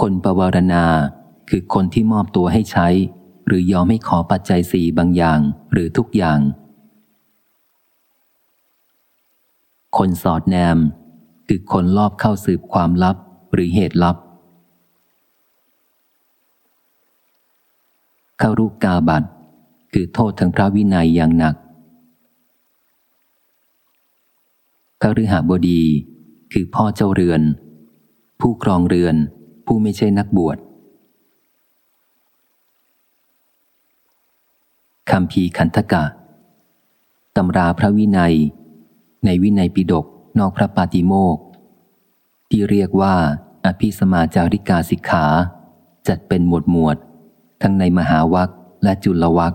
คนปวารณา คือคนที่มอบตัวให้ใช้ หรือยอมให้ขอปัจจัยสี่บางอย่างหรือทุกอย่าง คนสอดแนม คือคนลอบเข้าสืบความลับหรือเหตุลับเข้ารูปกาบัตคือโทษทางพระวินัยอย่างหนักขฤหบดี คือพ่อเจ้าเรือน ผู้ครองเรือน ผู้ไม่ใช่นักบวชคำพีขันธกะตำราพระวินัย ในวินัยปิดกนอกพระปาติโมกที่เรียกว่า อภิสมาจาริกาสิกขา จัดเป็นหมวดหมวด ทั้งในมหาวัคและจุลวัค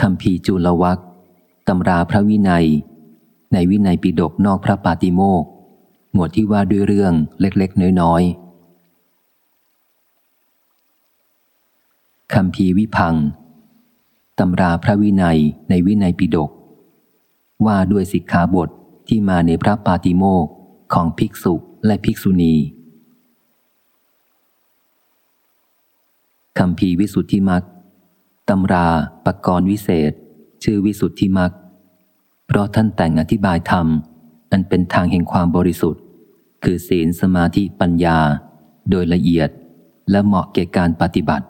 คำพีจุลวัคตำราพระวินัย ในวินัยปิดกนอกพระปาติโมกหมวดที่ว่าด้วยเรื่องเล็กๆ น้อยๆคำพีวิพังตำราพระวินัยในวินัยปิดกว่าด้วยสิกขาบทที่มาในพระปาติโมกของภิกษุและภิกษุณีคำพีวิสุทธิมักตำราปกรณ์วิเศษ ชื่อวิสุทธิมัก เพราะท่านแต่งอธิบายธรรม อันเป็นทางแห่งความบริสุทธิ์ คือศีลสมาธิปัญญา โดยละเอียดและเหมาะแก่การปฏิบัติ